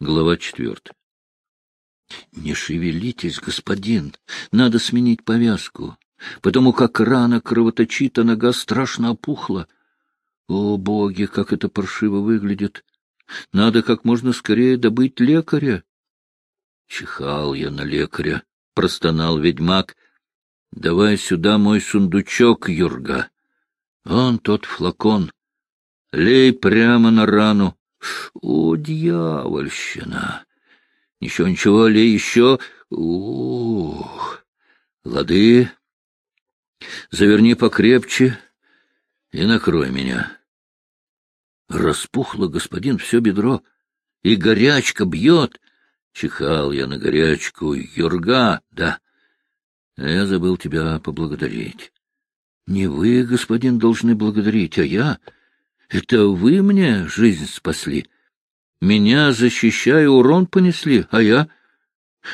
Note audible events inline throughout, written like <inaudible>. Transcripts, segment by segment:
Глава четвертая. — Не шевелитесь, господин, надо сменить повязку, потому как рана кровоточит, а нога страшно опухла. О, боги, как это паршиво выглядит! Надо как можно скорее добыть лекаря. Чихал я на лекаря, простонал ведьмак. — Давай сюда мой сундучок, Юрга. Он тот флакон. Лей прямо на рану. О, дьявольщина! Ничего, ничего, ли еще? Ух! Лады, заверни покрепче и накрой меня. Распухло, господин, все бедро, и горячка бьет. Чихал я на горячку. Юрга, да. Я забыл тебя поблагодарить. Не вы, господин, должны благодарить, а я... Это вы мне жизнь спасли. Меня, защищая, урон понесли, а я...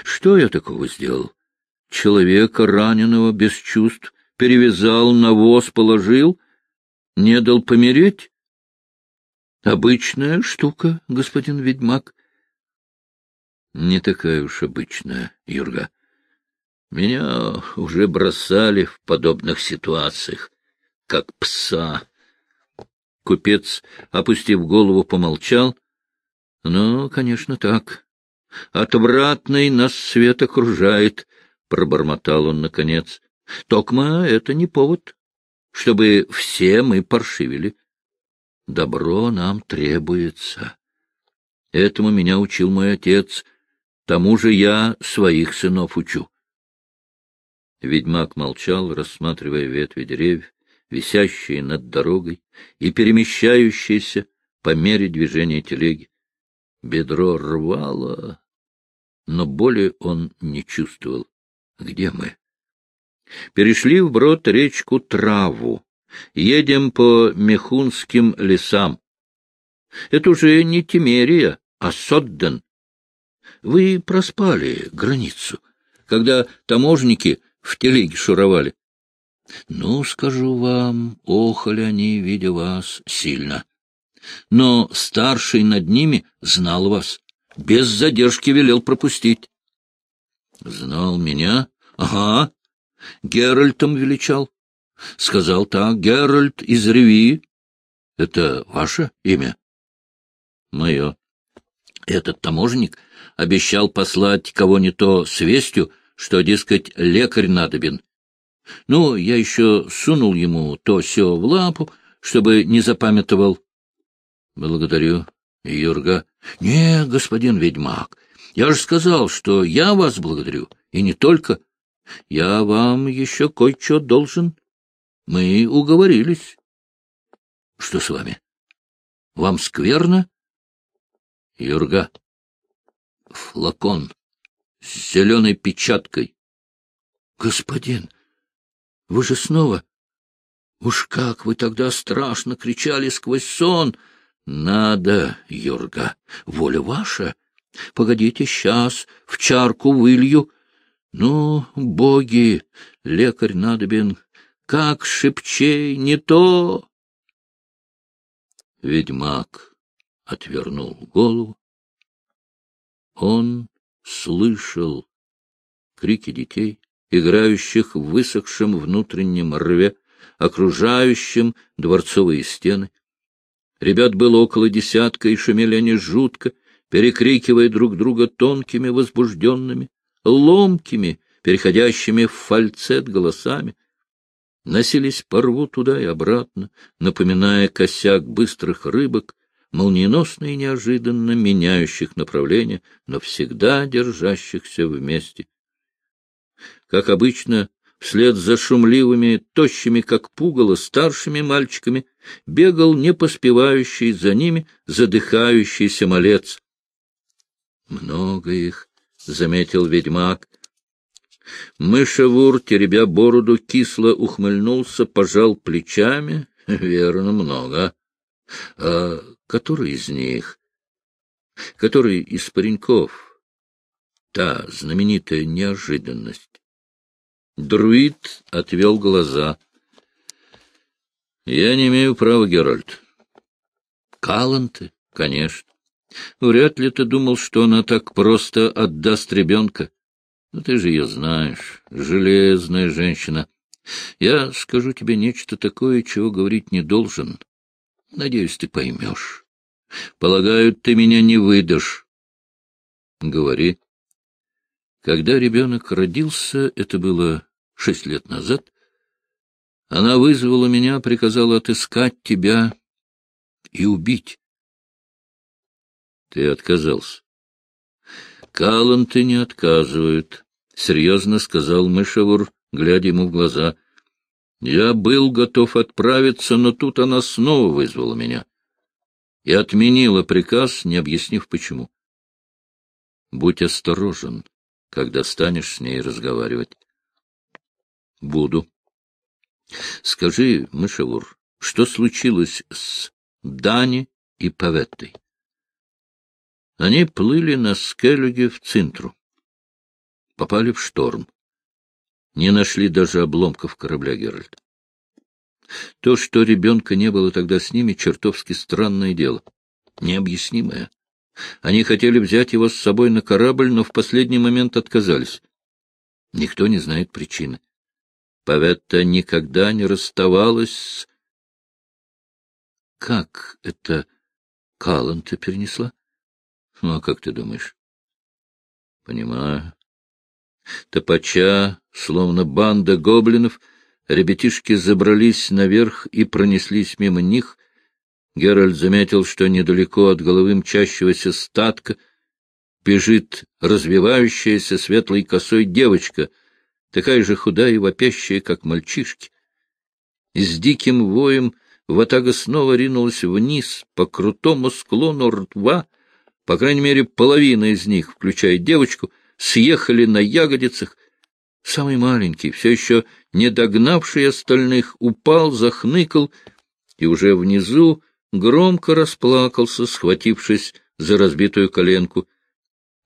Что я такого сделал? Человека, раненого, без чувств, перевязал, на воз положил, не дал помереть? Обычная штука, господин ведьмак. Не такая уж обычная, Юрга. Меня уже бросали в подобных ситуациях, как пса. Купец, опустив голову, помолчал. — Ну, конечно, так. Отвратный нас свет окружает, — пробормотал он наконец. — Токма — это не повод, чтобы все мы паршивили. Добро нам требуется. Этому меня учил мой отец, тому же я своих сынов учу. Ведьмак молчал, рассматривая ветви деревьев висящие над дорогой и перемещающиеся по мере движения телеги. Бедро рвало, но боли он не чувствовал. Где мы? Перешли вброд речку Траву. Едем по Мехунским лесам. Это уже не Тимерия, а Содден. Вы проспали границу, когда таможники в телеге шуровали. Ну, скажу вам, охали они, видя вас, сильно. Но старший над ними знал вас, без задержки велел пропустить. Знал меня? Ага. Геральтом величал. Сказал так, Геральт из Реви. Это ваше имя? Мое. Этот таможник обещал послать кого не то с вестью, что, дескать, лекарь надобен, ну, я еще сунул ему то все в лапу, чтобы не запамятовал. — Благодарю, Юрга. — Не, господин ведьмак, я же сказал, что я вас благодарю, и не только. Я вам еще кое-что должен. Мы уговорились. — Что с вами? Вам скверно? — Юрга. Флакон с зеленой печаткой. — Господин, вы же снова... Уж как вы тогда страшно кричали сквозь сон! Надо, Юрга, воля ваша. Погодите, сейчас в чарку вылью. Ну, боги, лекарь надобен, как шепчей, не то. Ведьмак отвернул голову. Он слышал крики детей, играющих в высохшем внутреннем рве, окружающем дворцовые стены. Ребят было около десятка, и шумели они жутко, перекрикивая друг друга тонкими, возбужденными, ломкими, переходящими в фальцет голосами. Носились по рву туда и обратно, напоминая косяк быстрых рыбок, молниеносно и неожиданно меняющих направление, но всегда держащихся вместе. Как обычно, вслед за шумливыми, тощими, как пугало, старшими мальчиками, бегал не поспевающий за ними задыхающийся малец. Много их, — заметил ведьмак. Мышевур, теребя бороду, кисло ухмыльнулся, пожал плечами. Верно, много. А который из них? Который из пареньков? Та знаменитая неожиданность. Друид отвел глаза. — Я не имею права, Геральт. — Каланты, конечно. Вряд ли ты думал, что она так просто отдаст ребенка. Но ты же ее знаешь, железная женщина. Я скажу тебе нечто такое, чего говорить не должен. Надеюсь, ты поймешь. Полагаю, ты меня не выдашь. Говори. Когда ребенок родился, это было шесть лет назад, она вызвала меня, приказала отыскать тебя и убить. Ты отказался. Каланты не отказывают, — серьезно сказал Мышевур, глядя ему в глаза. Я был готов отправиться, но тут она снова вызвала меня и отменила приказ, не объяснив почему. Будь осторожен, когда станешь с ней разговаривать. Буду. Скажи, Мышевур, что случилось с Дани и Паветтой? Они плыли на Скеллюге в Цинтру. Попали в шторм. Не нашли даже обломков корабля Геральт. То, что ребенка не было тогда с ними, чертовски странное дело. Необъяснимое. Они хотели взять его с собой на корабль, но в последний момент отказались. Никто не знает причины. Паветта никогда не расставалась с... Как это Каланта перенесла? Ну, а как ты думаешь? Понимаю. Топача, словно банда гоблинов, ребятишки забрались наверх и пронеслись мимо них. Геральт заметил, что недалеко от головы мчащегося статка бежит развивающаяся светлой косой девочка — такая же худая и вопящая, как мальчишки. И с диким воем Ватага снова ринулась вниз по крутому склону ртва, по крайней мере, половина из них, включая девочку, съехали на ягодицах. Самый маленький, все еще не догнавший остальных, упал, захныкал и уже внизу громко расплакался, схватившись за разбитую коленку.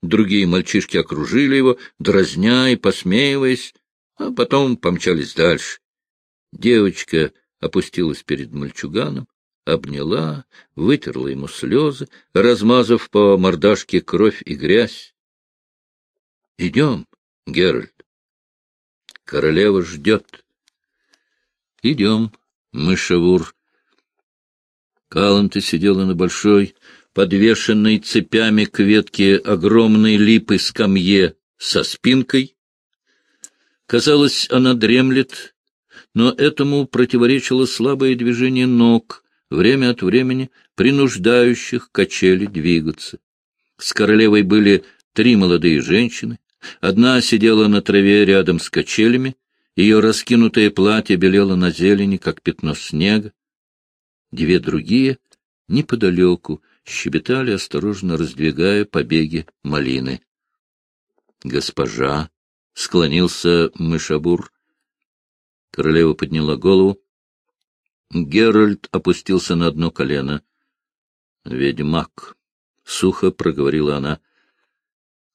Другие мальчишки окружили его, дразня и посмеиваясь, а потом помчались дальше. Девочка опустилась перед мальчуганом, обняла, вытерла ему слезы, размазав по мордашке кровь и грязь. — Идем, Геральт. Королева ждет. — Идем, мышевур. Каланта сидела на большой, подвешенной цепями к ветке огромной липы скамье со спинкой. Казалось, она дремлет, но этому противоречило слабое движение ног, время от времени принуждающих качели двигаться. С королевой были три молодые женщины. Одна сидела на траве рядом с качелями, ее раскинутое платье белело на зелени, как пятно снега. Две другие — неподалеку, щебетали, осторожно раздвигая побеги малины. «Госпожа!» — склонился Мышабур. Королева подняла голову. Геральт опустился на одно колено. «Ведьмак!» — сухо проговорила она.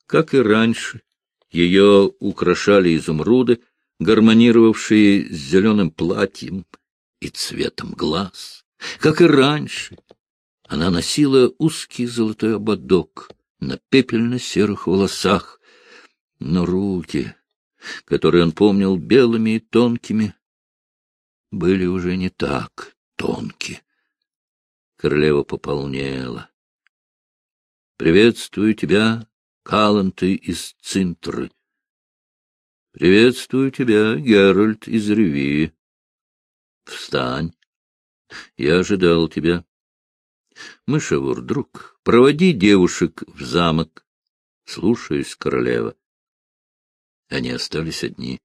Как и раньше, ее украшали изумруды, гармонировавшие с зеленым платьем и цветом глаз. Как и раньше, она носила узкий золотой ободок на пепельно-серых волосах, но руки, которые он помнил белыми и тонкими, были уже не так тонкие. Королева пополнела. — Приветствую тебя, Каланты из Цинтры. — Приветствую тебя, Геральт из Реви. — Встань. Я ожидал тебя. Мышевур, друг, проводи девушек в замок. Слушаюсь, королева. Они остались одни.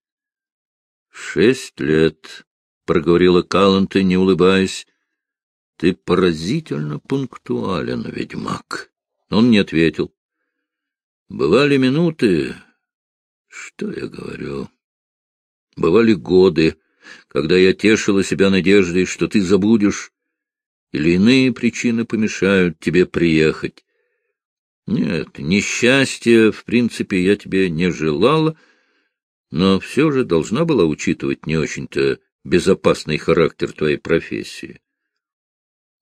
— Шесть лет, — проговорила Каланта, не улыбаясь. — Ты поразительно пунктуален, ведьмак. Он не ответил. Бывали минуты... Что я говорю? Бывали годы, когда я тешила себя надеждой, что ты забудешь или иные причины помешают тебе приехать. Нет, несчастья, в принципе, я тебе не желала, но все же должна была учитывать не очень-то безопасный характер твоей профессии.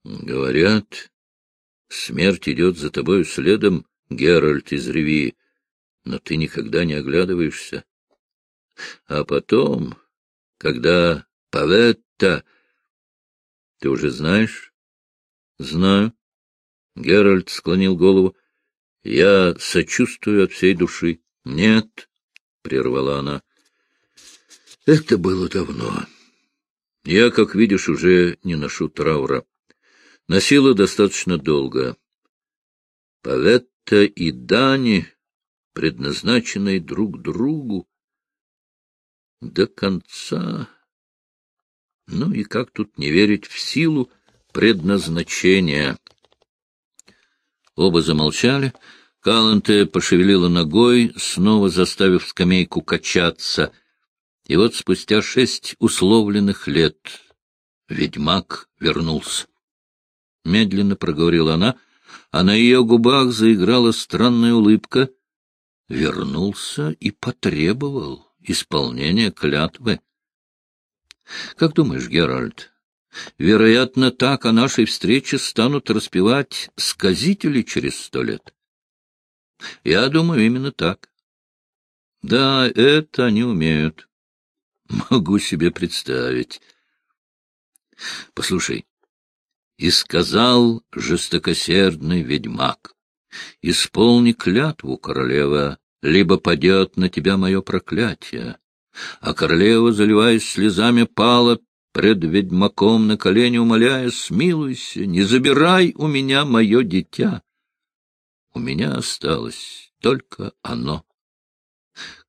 Говорят, Смерть идет за тобою следом, Геральт из Ревии, но ты никогда не оглядываешься. А потом, когда Паветта... Ты уже знаешь? Знаю. Геральт склонил голову. Я сочувствую от всей души. Нет, — прервала она. Это было давно. Я, как видишь, уже не ношу траура. Носила достаточно долго. Паветта и Дани, предназначенные друг другу, до конца... Ну и как тут не верить в силу предназначения? Оба замолчали. Каланте пошевелила ногой, снова заставив скамейку качаться. И вот спустя шесть условленных лет ведьмак вернулся. Медленно проговорила она, а на ее губах заиграла странная улыбка. Вернулся и потребовал исполнения клятвы. Как думаешь, Геральт, вероятно, так о нашей встрече станут распевать сказители через сто лет? Я думаю, именно так. Да, это они умеют. Могу себе представить. Послушай, и сказал жестокосердный ведьмак, исполни клятву, королева, либо падет на тебя мое проклятие а королева, заливаясь слезами, пала пред ведьмаком на колени, умоляя, смилуйся, не забирай у меня мое дитя. У меня осталось только оно.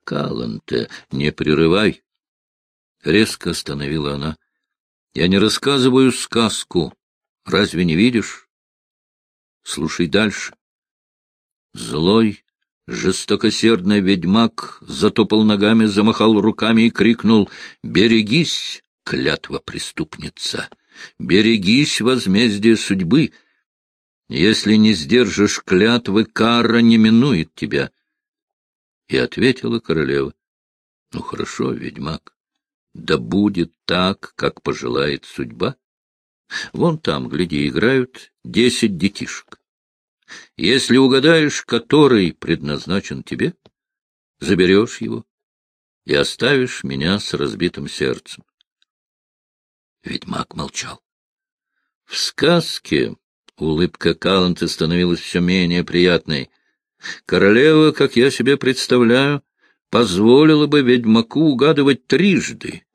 Каланте, не прерывай. Резко остановила она. Я не рассказываю сказку. Разве не видишь? Слушай дальше. Злой Жестокосердный ведьмак затопал ногами, замахал руками и крикнул «Берегись, клятва преступница! Берегись, возмездие судьбы! Если не сдержишь клятвы, кара не минует тебя!» И ответила королева «Ну хорошо, ведьмак, да будет так, как пожелает судьба. Вон там, гляди, играют десять детишек. Если угадаешь, который предназначен тебе, заберешь его и оставишь меня с разбитым сердцем. Ведьмак молчал. В сказке улыбка Каланта становилась все менее приятной. Королева, как я себе представляю, позволила бы ведьмаку угадывать трижды.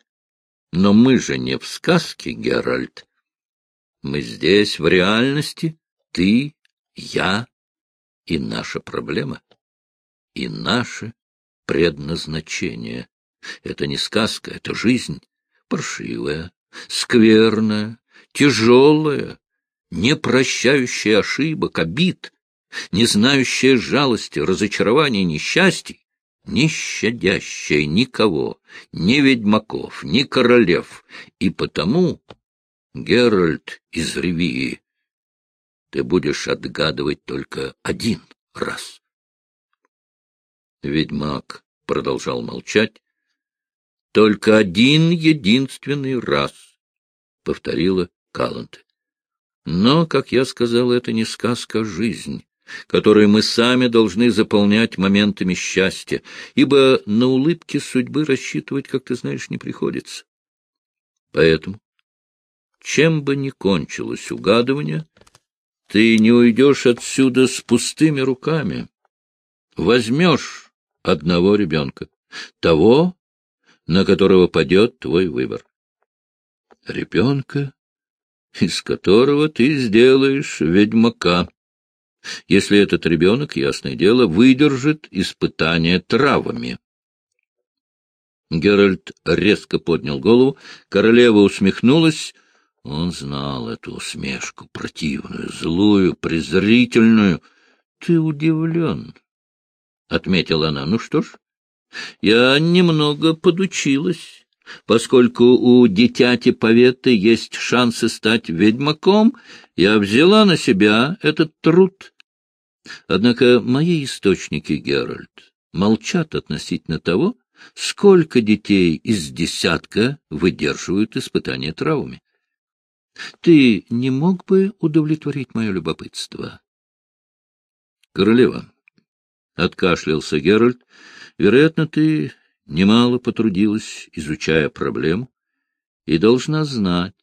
Но мы же не в сказке, Геральт. Мы здесь, в реальности, ты я и наша проблема, и наше предназначение. Это не сказка, это жизнь, паршивая, скверная, тяжелая, не прощающая ошибок, обид, не знающая жалости, разочарований, несчастий, не щадящая никого, ни ведьмаков, ни королев, и потому Геральт из Ревии ты будешь отгадывать только один раз. Ведьмак продолжал молчать. — Только один единственный раз, — повторила Калант. Но, как я сказал, это не сказка, а жизнь, которую мы сами должны заполнять моментами счастья, ибо на улыбки судьбы рассчитывать, как ты знаешь, не приходится. Поэтому, чем бы ни кончилось угадывание, ты не уйдешь отсюда с пустыми руками. Возьмешь одного ребенка, того, на которого падет твой выбор. Ребенка, из которого ты сделаешь ведьмака, если этот ребенок, ясное дело, выдержит испытание травами. Геральт резко поднял голову, королева усмехнулась, он знал эту усмешку, противную, злую, презрительную. — Ты удивлен, — отметила она. — Ну что ж, я немного подучилась. Поскольку у дитяти Поветы есть шансы стать ведьмаком, я взяла на себя этот труд. Однако мои источники, Геральт, молчат относительно того, сколько детей из десятка выдерживают испытания травмами. Ты не мог бы удовлетворить мое любопытство? Королева, — откашлялся Геральт, — вероятно, ты немало потрудилась, изучая проблему, и должна знать,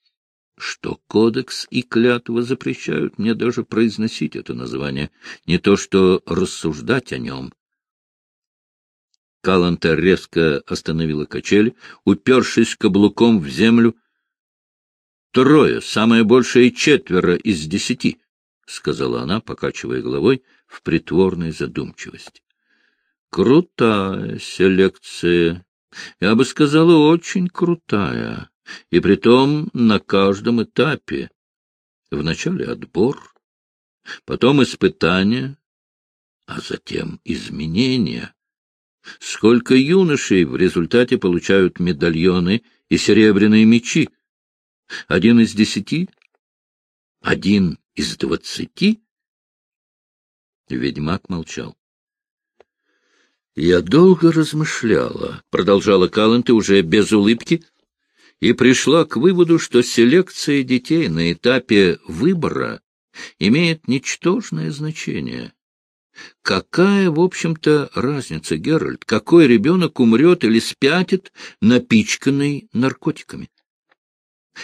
что кодекс и клятва запрещают мне даже произносить это название, не то что рассуждать о нем. Каланта резко остановила качели, упершись каблуком в землю. — Трое, самое большее четверо из десяти, — сказала она, покачивая головой в притворной задумчивости. — Крутая селекция. Я бы сказала, очень крутая. И притом на каждом этапе. Вначале отбор, потом испытания, а затем изменения. Сколько юношей в результате получают медальоны и серебряные мечи? Один из десяти? Один из двадцати? Ведьмак молчал. — Я долго размышляла, — продолжала Каланты уже без улыбки, и пришла к выводу, что селекция детей на этапе выбора имеет ничтожное значение. Какая, в общем-то, разница, Геральт, какой ребенок умрет или спятит, напичканный наркотиками?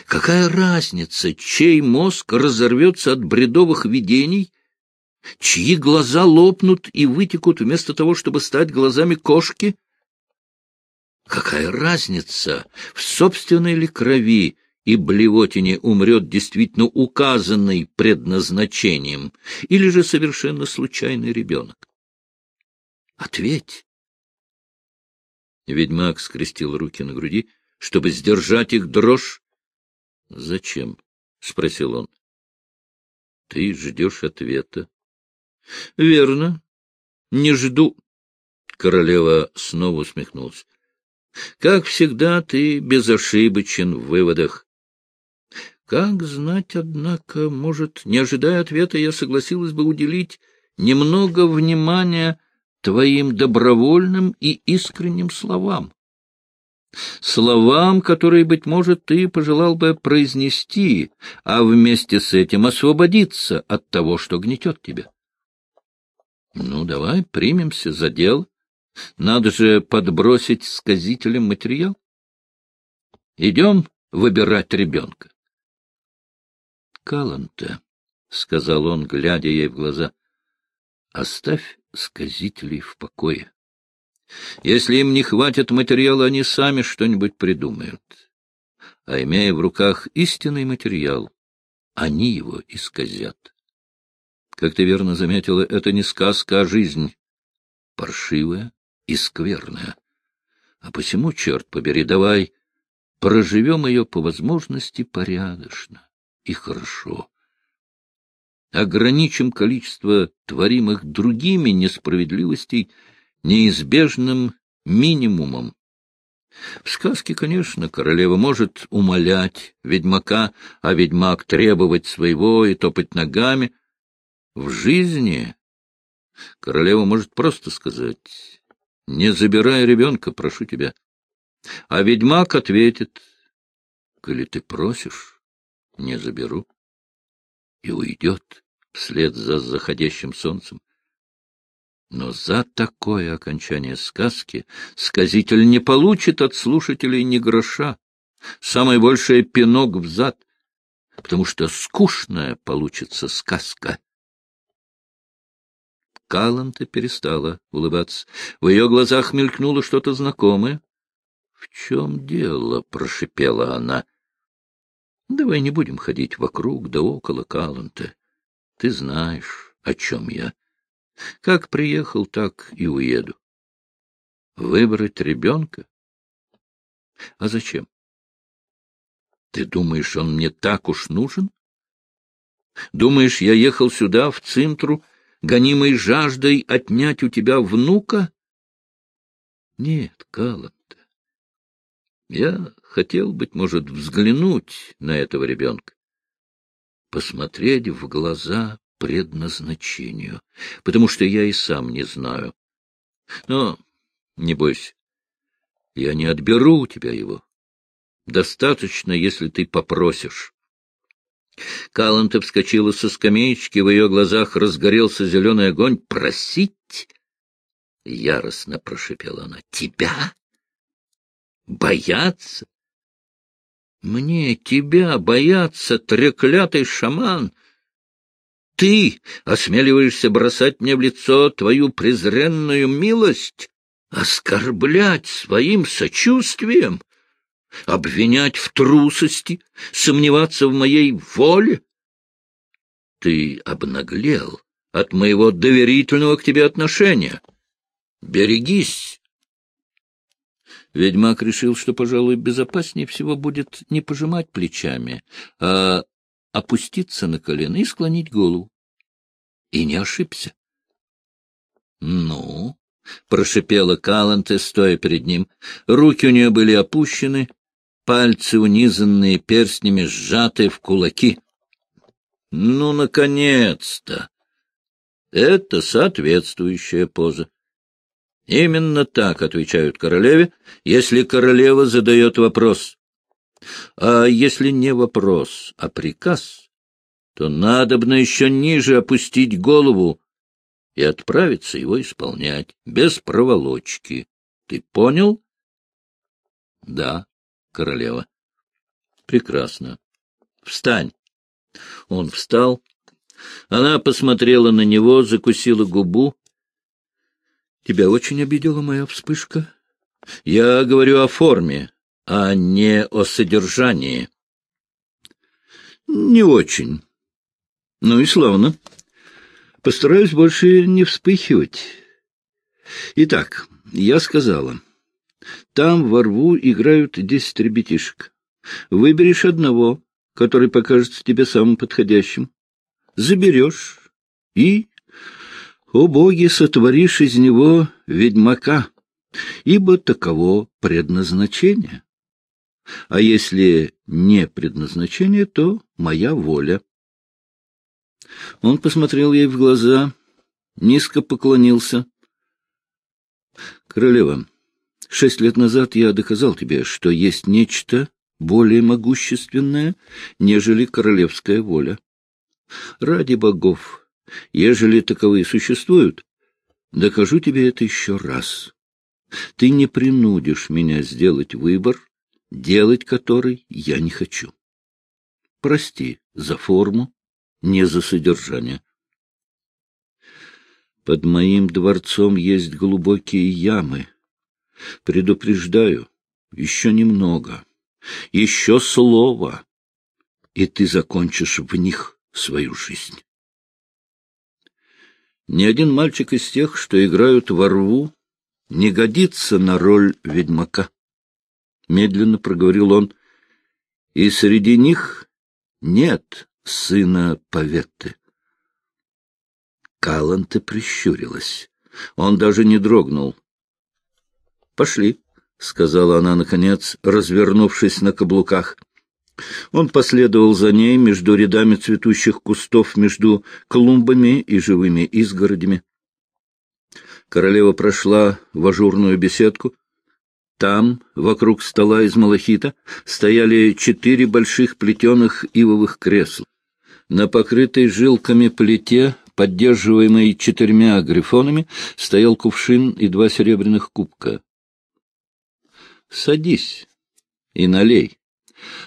Какая разница, чей мозг разорвется от бредовых видений, чьи глаза лопнут и вытекут вместо того, чтобы стать глазами кошки? Какая разница, в собственной ли крови и блевотине умрет действительно указанный предназначением, или же совершенно случайный ребенок? Ответь. Ведьмак скрестил руки на груди, чтобы сдержать их дрожь. — Зачем? — спросил он. — Ты ждешь ответа. — Верно. Не жду. Королева снова усмехнулась. — Как всегда, ты безошибочен в выводах. Как знать, однако, может, не ожидая ответа, я согласилась бы уделить немного внимания твоим добровольным и искренним словам. Словам, которые, быть может, ты пожелал бы произнести, а вместе с этим освободиться от того, что гнетет тебя. Ну, давай примемся за дело. Надо же подбросить сказителям материал. Идем выбирать ребенка. Каланта, — сказал он, глядя ей в глаза, — оставь сказителей в покое. Если им не хватит материала, они сами что-нибудь придумают. А имея в руках истинный материал, они его исказят. Как ты верно заметила, это не сказка, а жизнь. Паршивая и скверная. А посему, черт побери, давай проживем ее по возможности порядочно и хорошо. Ограничим количество творимых другими несправедливостей неизбежным минимумом. В сказке, конечно, королева может умолять ведьмака, а ведьмак требовать своего и топать ногами. В жизни королева может просто сказать «Не забирай ребенка, прошу тебя». А ведьмак ответит «Коли ты просишь, не заберу. И уйдет вслед за заходящим солнцем. Но за такое окончание сказки сказитель не получит от слушателей ни гроша, самое большее пинок в зад, потому что скучная получится сказка. Каланта перестала улыбаться. В ее глазах мелькнуло что-то знакомое. — В чем дело? — прошипела она. — Давай не будем ходить вокруг да около Каланта. Ты знаешь, о чем я. Как приехал, так и уеду. Выбрать ребенка? А зачем? Ты думаешь, он мне так уж нужен? Думаешь, я ехал сюда, в Цинтру, гонимой жаждой отнять у тебя внука? Нет, Калан, я хотел, быть может, взглянуть на этого ребенка, посмотреть в глаза предназначению, потому что я и сам не знаю. Но не бойся, я не отберу у тебя его. Достаточно, если ты попросишь. Каланта вскочила со скамеечки, в ее глазах разгорелся зеленый огонь. «Просить?» — яростно прошепела она. «Тебя? Бояться? Мне тебя бояться, треклятый шаман? Ты осмеливаешься бросать мне в лицо твою презренную милость, оскорблять своим сочувствием?» обвинять в трусости, сомневаться в моей воле? Ты обнаглел от моего доверительного к тебе отношения. Берегись. Ведьмак решил, что, пожалуй, безопаснее всего будет не пожимать плечами, а опуститься на колено и склонить голову. И не ошибся. — Ну, — прошипела Каланте, стоя перед ним. Руки у нее были опущены, пальцы, унизанные перстнями, сжаты в кулаки. Ну, наконец-то! Это соответствующая поза. Именно так отвечают королеве, если королева задает вопрос. А если не вопрос, а приказ, то надобно еще ниже опустить голову и отправиться его исполнять, без проволочки. Ты понял? Да королева. Прекрасно. Встань. Он встал. Она посмотрела на него, закусила губу. Тебя очень обидела моя вспышка. Я говорю о форме, а не о содержании. Не очень. Ну и славно. Постараюсь больше не вспыхивать. Итак, я сказала... Там во рву играют десять ребятишек. Выберешь одного, который покажется тебе самым подходящим. Заберешь и, о боги, сотворишь из него ведьмака, ибо таково предназначение. А если не предназначение, то моя воля. Он посмотрел ей в глаза, низко поклонился. — Королева, Шесть лет назад я доказал тебе, что есть нечто более могущественное, нежели королевская воля. Ради богов, ежели таковые существуют, докажу тебе это еще раз. Ты не принудишь меня сделать выбор, делать который я не хочу. Прости за форму, не за содержание. Под моим дворцом есть глубокие ямы, Предупреждаю, еще немного, еще слово, и ты закончишь в них свою жизнь. Ни один мальчик из тех, что играют во рву, не годится на роль ведьмака. Медленно проговорил он, и среди них нет сына Поветты. Каланте прищурилась. Он даже не дрогнул. Пошли, — сказала она, наконец, развернувшись на каблуках. Он последовал за ней между рядами цветущих кустов, между клумбами и живыми изгородями. Королева прошла в ажурную беседку. Там, вокруг стола из малахита, стояли четыре больших плетеных ивовых кресла. На покрытой жилками плите, поддерживаемой четырьмя грифонами, стоял кувшин и два серебряных кубка. Садись и налей.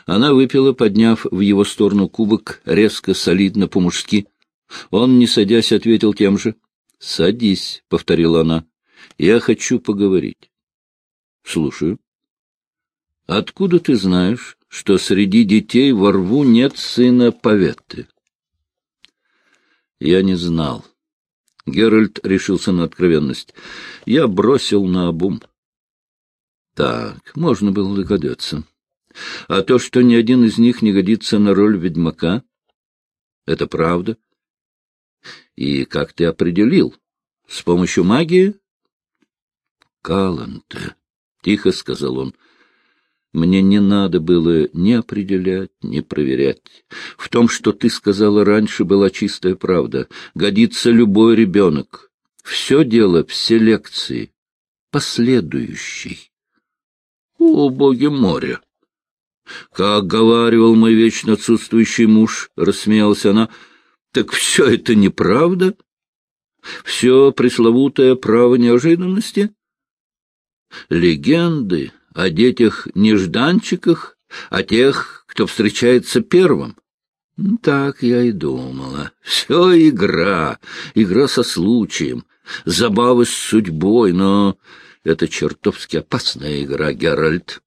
Она выпила, подняв в его сторону кубок, резко, солидно, по-мужски. Он, не садясь, ответил тем же. — Садись, — повторила она. — Я хочу поговорить. — Слушаю. — Откуда ты знаешь, что среди детей во рву нет сына Поветты? — Я не знал. Геральт решился на откровенность. Я бросил на обум. Так, можно было догадаться. А то, что ни один из них не годится на роль ведьмака, это правда. И как ты определил? С помощью магии? Каланте, — тихо сказал он, — мне не надо было ни определять, ни проверять. В том, что ты сказала раньше, была чистая правда. Годится любой ребенок. Все дело в селекции, последующей. О, боги моря! — Как говаривал мой вечно отсутствующий муж, — рассмеялась она, — так все это неправда? Все пресловутое право неожиданности? Легенды о детях-нежданчиках, о тех, кто встречается первым. Так я и думала. Все игра, игра со случаем, забавы с судьбой, но это чертовски опасная игра, Геральт.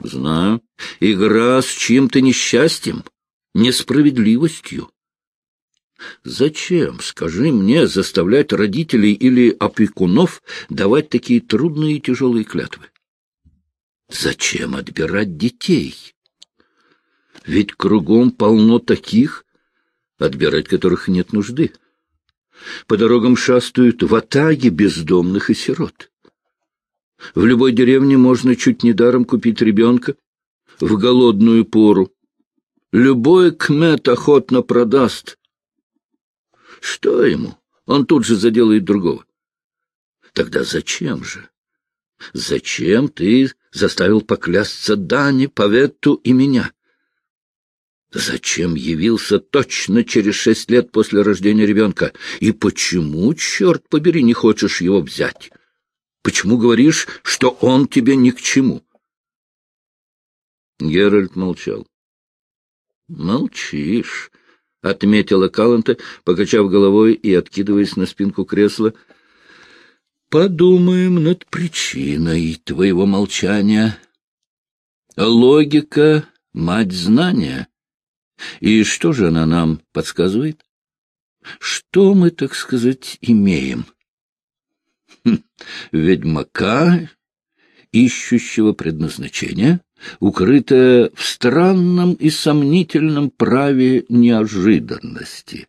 Знаю. Игра с чьим-то несчастьем, несправедливостью. Зачем, скажи мне, заставлять родителей или опекунов давать такие трудные и тяжелые клятвы? Зачем отбирать детей? Ведь кругом полно таких, отбирать которых нет нужды. По дорогам шастают ватаги бездомных и сирот. В любой деревне можно чуть не даром купить ребенка в голодную пору. Любой кмет охотно продаст. Что ему? Он тут же заделает другого. Тогда зачем же? Зачем ты заставил поклясться Дани, Паветту и меня? Зачем явился точно через шесть лет после рождения ребенка? И почему, черт побери, не хочешь его взять? Почему говоришь, что он тебе ни к чему? Геральт молчал. — Молчишь, — отметила Каланта, покачав головой и откидываясь на спинку кресла. — Подумаем над причиной твоего молчания. Логика — мать знания. И что же она нам подсказывает? Что мы, так сказать, имеем? — ведьмака, ищущего предназначения, укрытое в странном и сомнительном праве неожиданности.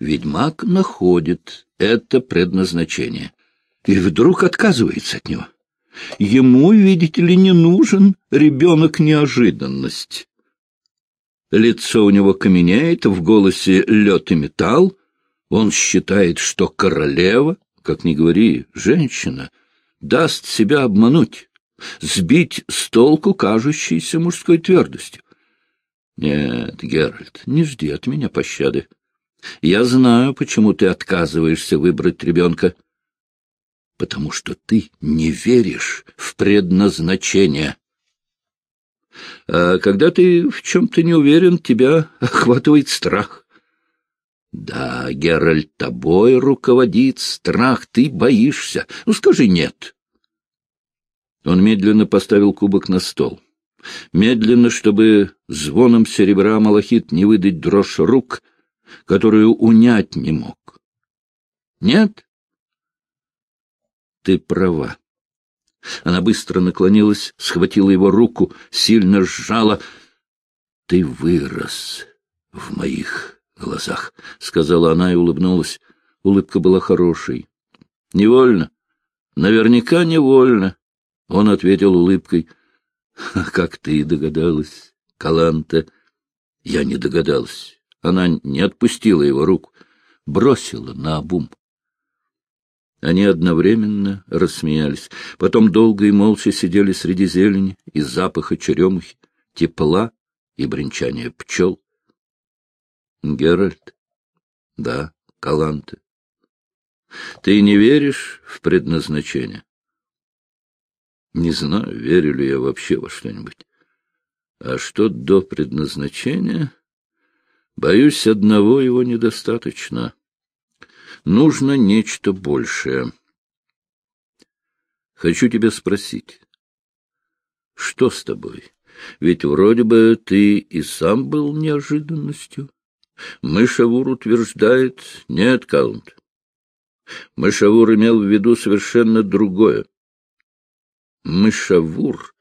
Ведьмак находит это предназначение и вдруг отказывается от него. Ему, видите ли, не нужен ребенок неожиданность. Лицо у него каменеет, в голосе лед и металл. Он считает, что королева как ни говори, женщина даст себя обмануть, сбить с толку кажущейся мужской твердостью. Нет, Геральт, не жди от меня пощады. Я знаю, почему ты отказываешься выбрать ребенка. Потому что ты не веришь в предназначение. А когда ты в чем-то не уверен, тебя охватывает страх. Да, Геральт, тобой руководит страх, ты боишься. Ну, скажи «нет». Он медленно поставил кубок на стол. Медленно, чтобы звоном серебра малахит не выдать дрожь рук, которую унять не мог. Нет? Ты права. Она быстро наклонилась, схватила его руку, сильно сжала. Ты вырос в моих глазах, — сказала она и улыбнулась. Улыбка была хорошей. — Невольно. Наверняка невольно. Он ответил улыбкой. — Как ты догадалась, Каланта? Я не догадалась. Она не отпустила его руку, бросила на обум. Они одновременно рассмеялись. Потом долго и молча сидели среди зелени и запаха черемухи, тепла и бренчания пчел. Геральт? Да, Каланте. Ты не веришь в предназначение? Не знаю, верю ли я вообще во что-нибудь. А что до предназначения? Боюсь, одного его недостаточно. Нужно нечто большее. Хочу тебя спросить, что с тобой? Ведь вроде бы ты и сам был неожиданностью. Мышавур утверждает, нет, Каунт. Мышавур имел в виду совершенно другое. Мышавур,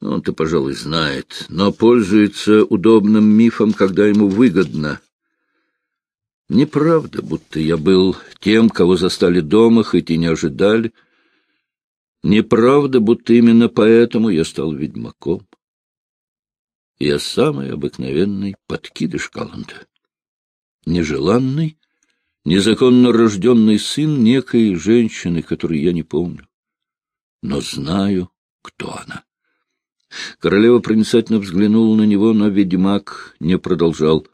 ну, он-то, пожалуй, знает, но пользуется удобным мифом, когда ему выгодно. Неправда, будто я был тем, кого застали дома, хоть и не ожидали. Неправда, будто именно поэтому я стал ведьмаком. Я самый обыкновенный подкидыш Калланда. Нежеланный, незаконно рожденный сын некой женщины, которую я не помню. Но знаю, кто она. Королева проницательно взглянула на него, но ведьмак не продолжал.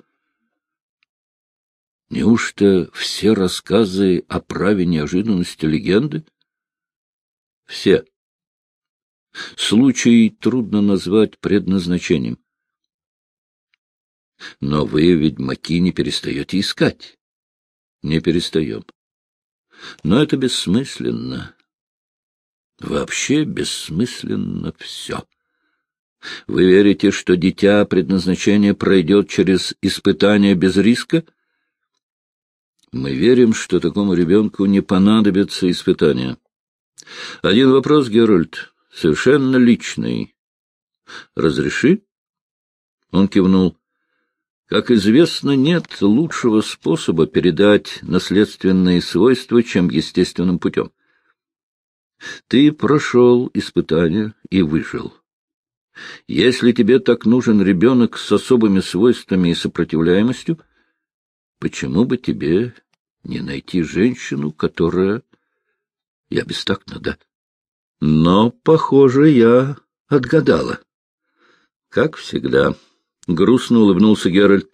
Неужто все рассказы о праве неожиданности легенды? Все. Случай трудно назвать предназначением. Но вы, ведьмаки, не перестаете искать. Не перестаем. Но это бессмысленно. Вообще бессмысленно все. Вы верите, что дитя предназначения пройдет через испытание без риска? Мы верим, что такому ребенку не понадобятся испытания. Один вопрос, Геральт, совершенно личный. Разреши? Он кивнул. Как известно, нет лучшего способа передать наследственные свойства, чем естественным путем. Ты прошел испытание и выжил. Если тебе так нужен ребенок с особыми свойствами и сопротивляемостью, почему бы тебе не найти женщину, которая... Я бестактно, да? Но, похоже, я отгадала. Как всегда. Грустно улыбнулся Геральт.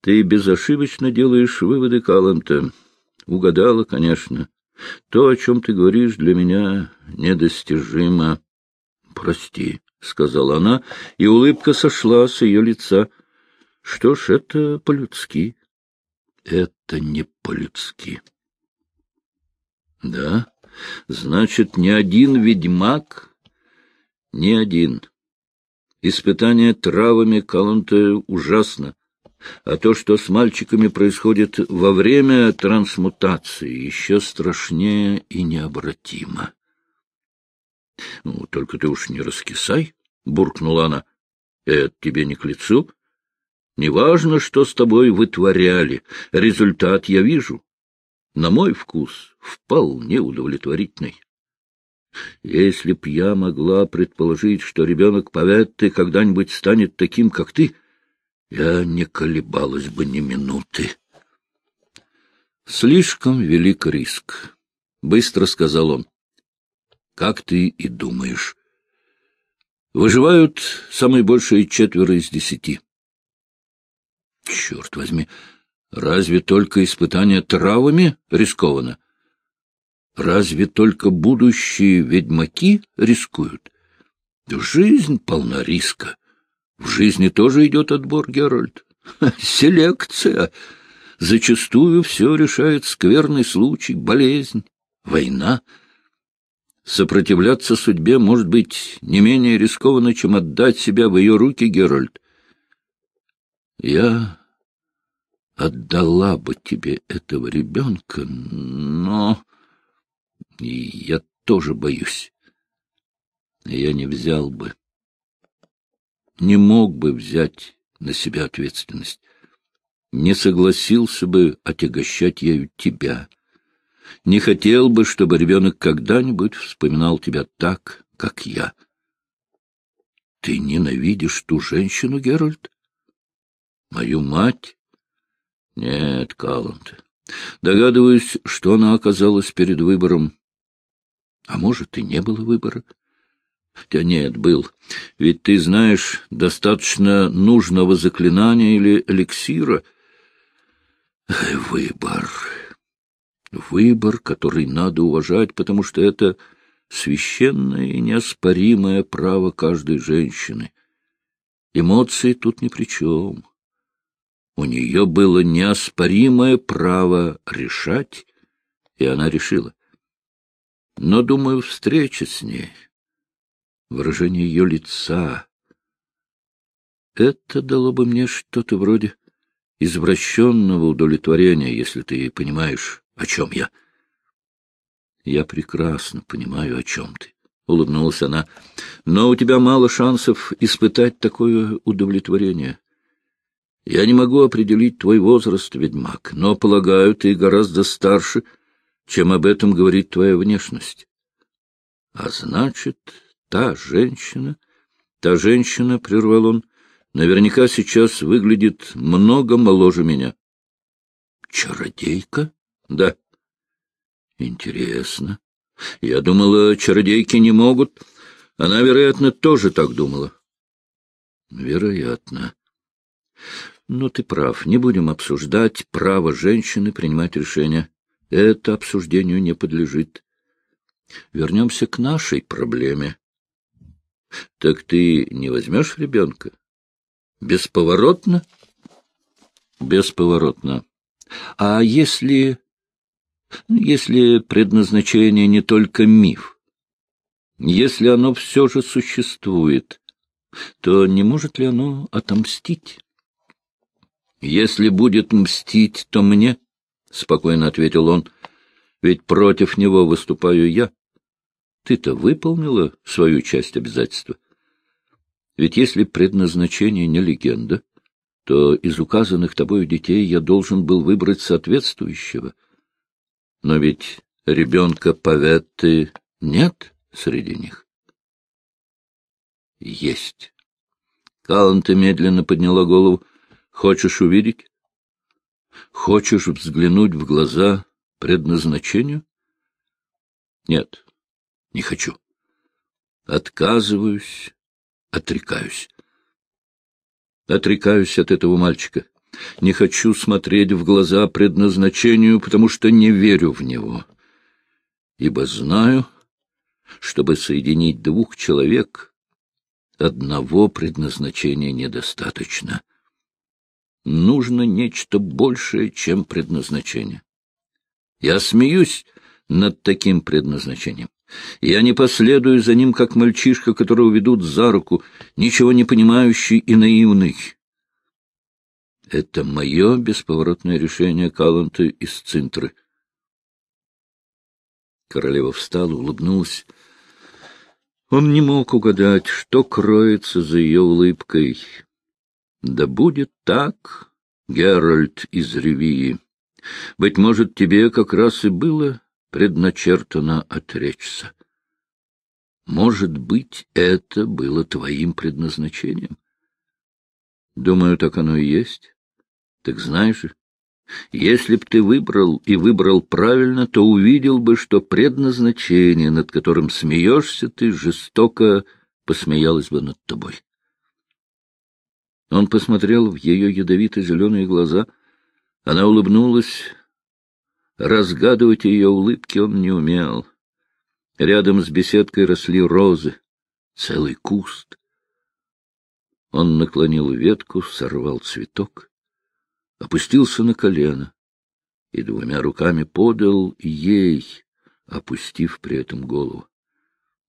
Ты безошибочно делаешь выводы Каланта. Угадала, конечно. То, о чем ты говоришь, для меня недостижимо. Прости, — сказала она, и улыбка сошла с ее лица. Что ж, это по-людски. Это не по-людски. Да, значит, ни один ведьмак, ни один. Испытание травами Каланта ужасно. А то, что с мальчиками происходит во время трансмутации, еще страшнее и необратимо. — Ну, только ты уж не раскисай, — буркнула она. — Это тебе не к лицу. Неважно, что с тобой вытворяли, результат я вижу. На мой вкус вполне удовлетворительный. Если б я могла предположить, что ребенок Паветты когда-нибудь станет таким, как ты, я не колебалась бы ни минуты. Слишком велик риск, — быстро сказал он. Как ты и думаешь. Выживают самые большие четверо из десяти. Черт возьми, разве только испытание травами рискованно? Разве только будущие ведьмаки рискуют? Жизнь полна риска. В жизни тоже идет отбор, Геральт. <laughs> Селекция. Зачастую все решает скверный случай, болезнь, война. Сопротивляться судьбе может быть не менее рискованно, чем отдать себя в ее руки, Геральт. Я отдала бы тебе этого ребенка, но я тоже боюсь. Я не взял бы, не мог бы взять на себя ответственность, не согласился бы отягощать ею тебя, не хотел бы, чтобы ребенок когда-нибудь вспоминал тебя так, как я. Ты ненавидишь ту женщину, Геральт? Мою мать? Нет, Каллант. Догадываюсь, что она оказалась перед выбором. А может, и не было выбора. Хотя нет, был. Ведь ты знаешь, достаточно нужного заклинания или эликсира. Выбор. Выбор, который надо уважать, потому что это священное и неоспоримое право каждой женщины. Эмоции тут ни при чем. У нее было неоспоримое право решать, и она решила. Но, думаю, встреча с ней, выражение ее лица, это дало бы мне что-то вроде извращенного удовлетворения, если ты понимаешь, о чем я. Я прекрасно понимаю, о чем ты, — улыбнулась она, — но у тебя мало шансов испытать такое удовлетворение. Я не могу определить твой возраст, ведьмак, но, полагаю, ты гораздо старше, чем об этом говорит твоя внешность. А значит, та женщина, та женщина, — прервал он, — наверняка сейчас выглядит много моложе меня. Чародейка? Да. Интересно. Я думала, чародейки не могут. Она, вероятно, тоже так думала. Вероятно. Но ты прав, не будем обсуждать право женщины принимать решения. Это обсуждению не подлежит. Вернемся к нашей проблеме. Так ты не возьмешь ребенка? Бесповоротно? Бесповоротно. А если... Если предназначение не только миф, если оно все же существует, то не может ли оно отомстить? Если будет мстить, то мне, — спокойно ответил он, — ведь против него выступаю я. Ты-то выполнила свою часть обязательства. Ведь если предназначение не легенда, то из указанных тобою детей я должен был выбрать соответствующего. Но ведь ребенка Паветты нет среди них. Есть. Каланта медленно подняла голову. Хочешь увидеть? Хочешь взглянуть в глаза предназначению? Нет, не хочу. Отказываюсь, отрекаюсь. Отрекаюсь от этого мальчика. Не хочу смотреть в глаза предназначению, потому что не верю в него. Ибо знаю, чтобы соединить двух человек, одного предназначения недостаточно. Нужно нечто большее, чем предназначение. Я смеюсь над таким предназначением. Я не последую за ним, как мальчишка, которого ведут за руку, ничего не понимающий и наивный. Это мое бесповоротное решение Каланта из Цинтры. Королева встала, улыбнулась. Он не мог угадать, что кроется за ее улыбкой. Да будет так, Геральт из Ревии. Быть может, тебе как раз и было предначертано отречься. Может быть, это было твоим предназначением? Думаю, так оно и есть. Так знаешь же, если б ты выбрал и выбрал правильно, то увидел бы, что предназначение, над которым смеешься ты, жестоко посмеялось бы над тобой. Он посмотрел в ее ядовито-зеленые глаза. Она улыбнулась, Разгадывать ее улыбки он не умел. Рядом с беседкой росли розы, целый куст. Он наклонил ветку, сорвал цветок, опустился на колено и двумя руками подал ей, опустив при этом голову.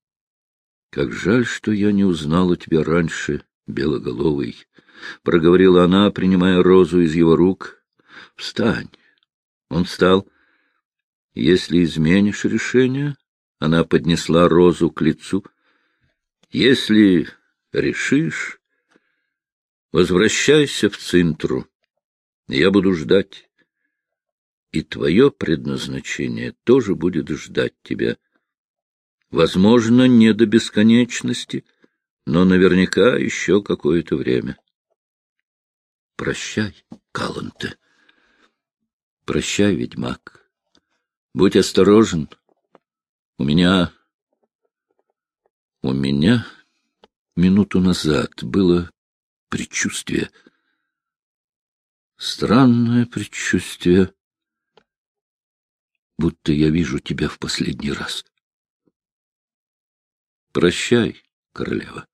— Как жаль, что я не узнала тебя раньше, белоголовый, — проговорила она, принимая розу из его рук. — Встань. Он встал. — если изменишь решение, она поднесла розу к лицу. Если решишь, возвращайся в Цинтру. Я буду ждать. И твое предназначение тоже будет ждать тебя. Возможно, не до бесконечности, но наверняка еще какое-то время. Прощай, Каланте. Прощай, ведьмак. Будь осторожен. У меня... У меня минуту назад было предчувствие. Странное предчувствие, будто я вижу тебя в последний раз. Прощай, королева.